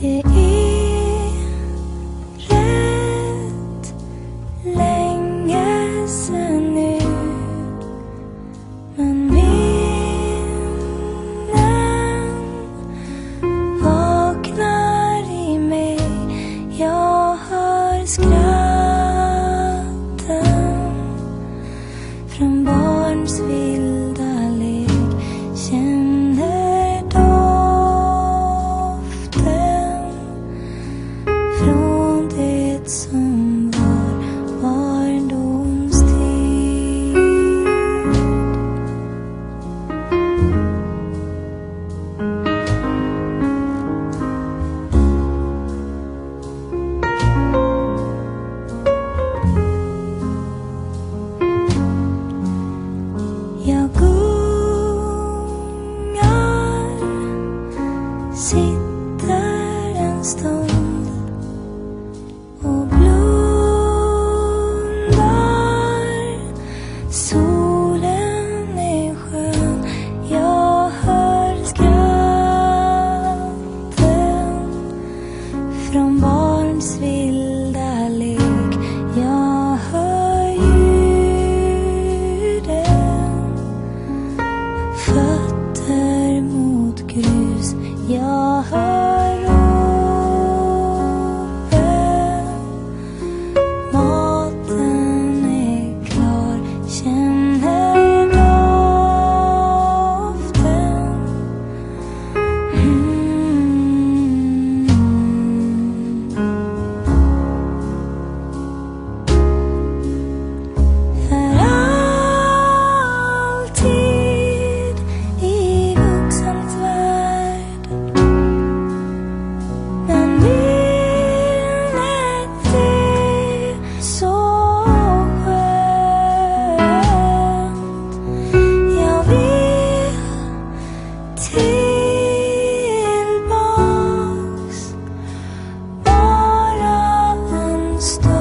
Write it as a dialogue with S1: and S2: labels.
S1: Det är rätt länge sen nu men minnen vaknar i mig. Jag hör skratten och blundar. Solen är skön, jag hör skratten från barns villa. stop.